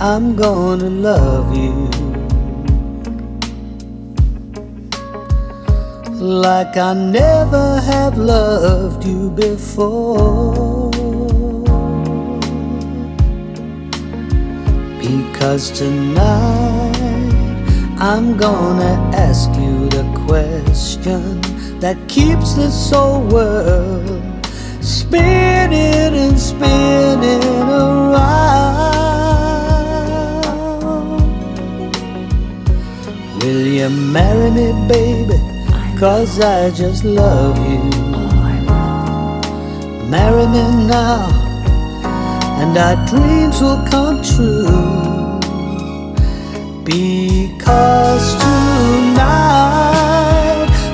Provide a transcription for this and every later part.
I'm gonna love you like I never have loved you before. Because tonight I'm gonna ask you the question that keeps this whole world spinning Will you marry me, baby? Cause I just love you. Marry me now, and our dreams will come true. Because tonight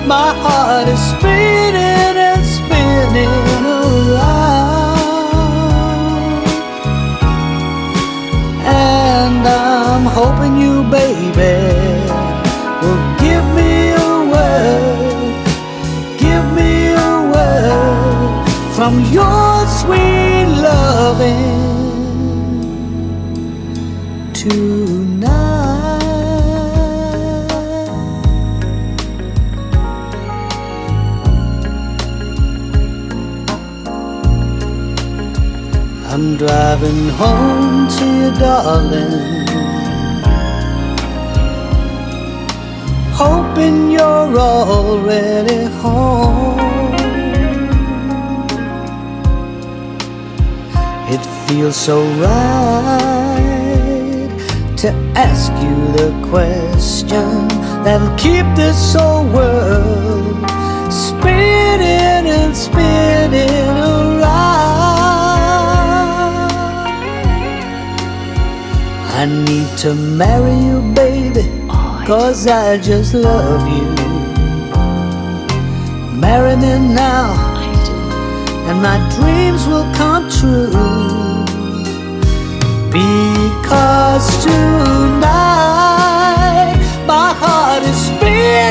my heart is spinning and spinning around. And I'm hoping you, baby, from your sweet loving tonight. I'm driving home to you, darling. Hoping you're already home. Feels so right to ask you the question that'll keep this whole world spinning and spinning around. I need to marry you, baby, cause I just love you. Marry me now, and my dreams will come true.